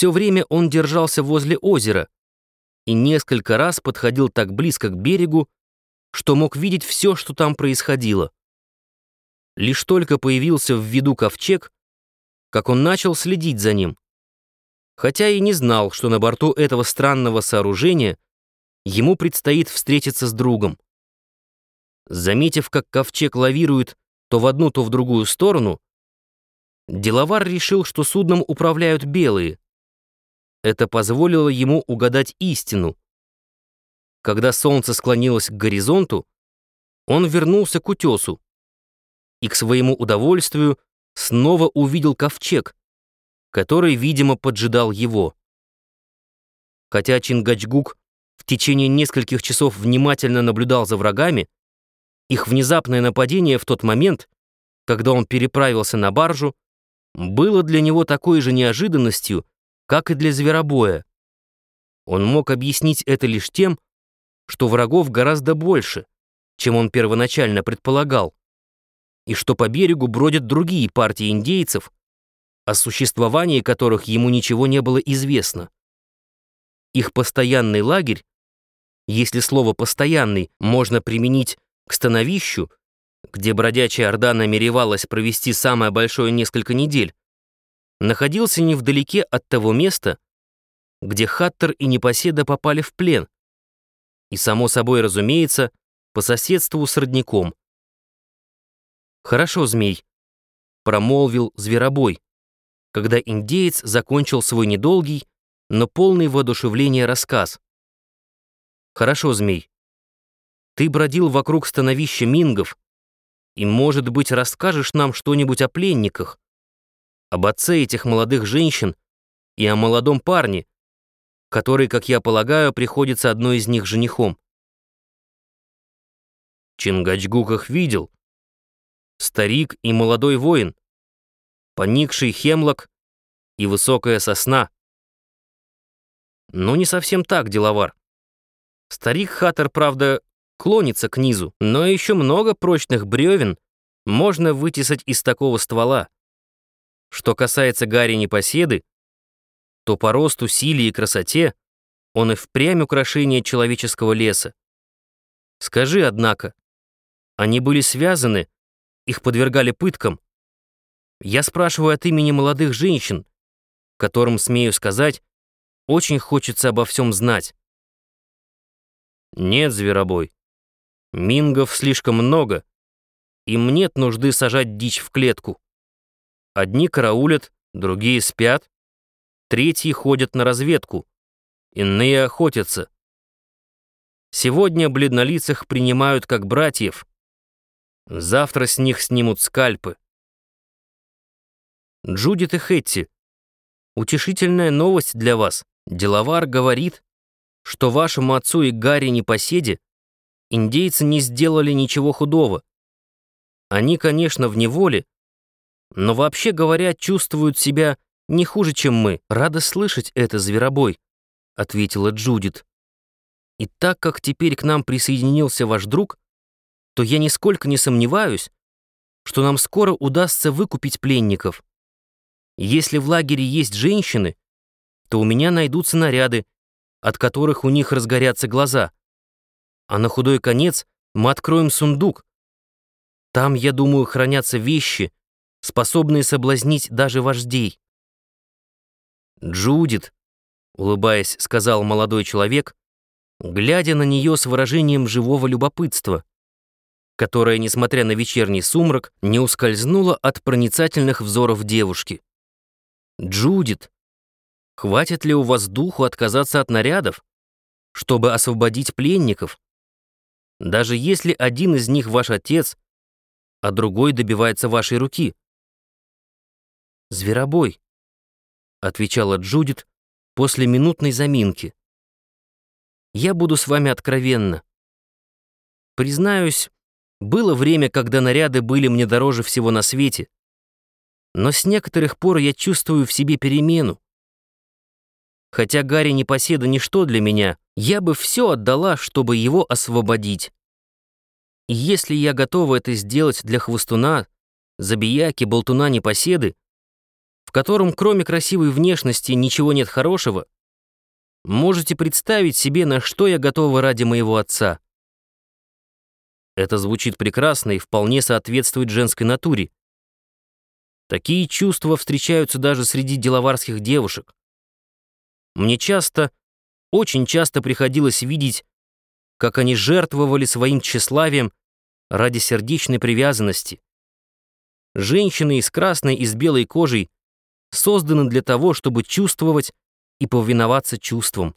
Все время он держался возле озера и несколько раз подходил так близко к берегу, что мог видеть все, что там происходило. Лишь только появился в виду ковчег, как он начал следить за ним. Хотя и не знал, что на борту этого странного сооружения ему предстоит встретиться с другом. Заметив, как ковчег лавирует то в одну, то в другую сторону, деловар решил, что судном управляют белые. Это позволило ему угадать истину. Когда солнце склонилось к горизонту, он вернулся к утесу и к своему удовольствию снова увидел ковчег, который, видимо, поджидал его. Хотя Чингачгук в течение нескольких часов внимательно наблюдал за врагами, их внезапное нападение в тот момент, когда он переправился на баржу, было для него такой же неожиданностью, как и для зверобоя. Он мог объяснить это лишь тем, что врагов гораздо больше, чем он первоначально предполагал, и что по берегу бродят другие партии индейцев, о существовании которых ему ничего не было известно. Их постоянный лагерь, если слово «постоянный» можно применить к становищу, где бродячая орда намеревалась провести самое большое несколько недель, находился невдалеке от того места, где Хаттер и Непоседа попали в плен, и, само собой разумеется, по соседству с родником. «Хорошо, змей», — промолвил зверобой, когда индеец закончил свой недолгий, но полный воодушевления рассказ. «Хорошо, змей. Ты бродил вокруг становища мингов, и, может быть, расскажешь нам что-нибудь о пленниках, об отце этих молодых женщин и о молодом парне, который, как я полагаю, приходится одной из них женихом. Чингачгук их видел. Старик и молодой воин, поникший хемлок и высокая сосна. Но не совсем так, деловар. Старик Хаттер, правда, клонится к низу, но еще много прочных бревен можно вытесать из такого ствола. Что касается Гарри Непоседы, то по росту, силе и красоте он и впрямь украшение человеческого леса. Скажи, однако, они были связаны, их подвергали пыткам. Я спрашиваю от имени молодых женщин, которым, смею сказать, очень хочется обо всем знать. Нет, зверобой. Мингов слишком много. Им нет нужды сажать дичь в клетку. Одни караулят, другие спят, третьи ходят на разведку, иные охотятся. Сегодня бледнолицых принимают как братьев, завтра с них снимут скальпы. Джудит и Хетти, утешительная новость для вас. Деловар говорит, что вашему отцу и Гарри Непоседе индейцы не сделали ничего худого. Они, конечно, в неволе, но вообще говоря, чувствуют себя не хуже, чем мы. Рада слышать это, зверобой, ответила Джудит. И так как теперь к нам присоединился ваш друг, то я нисколько не сомневаюсь, что нам скоро удастся выкупить пленников. Если в лагере есть женщины, то у меня найдутся наряды, от которых у них разгорятся глаза а на худой конец мы откроем сундук. Там, я думаю, хранятся вещи, способные соблазнить даже вождей. «Джудит», — улыбаясь, сказал молодой человек, глядя на нее с выражением живого любопытства, которое, несмотря на вечерний сумрак, не ускользнуло от проницательных взоров девушки. «Джудит, хватит ли у вас духу отказаться от нарядов, чтобы освободить пленников?» Даже если один из них ваш отец, а другой добивается вашей руки. «Зверобой», — отвечала Джудит после минутной заминки. «Я буду с вами откровенна. Признаюсь, было время, когда наряды были мне дороже всего на свете, но с некоторых пор я чувствую в себе перемену. Хотя Гарри Непоседа ничто для меня, я бы все отдала, чтобы его освободить. И если я готова это сделать для хвостуна, забияки, болтуна Непоседы, в котором кроме красивой внешности ничего нет хорошего, можете представить себе, на что я готова ради моего отца. Это звучит прекрасно и вполне соответствует женской натуре. Такие чувства встречаются даже среди деловарских девушек. Мне часто, очень часто приходилось видеть, как они жертвовали своим тщеславием ради сердечной привязанности. Женщины из красной и с белой кожей созданы для того, чтобы чувствовать и повиноваться чувствам.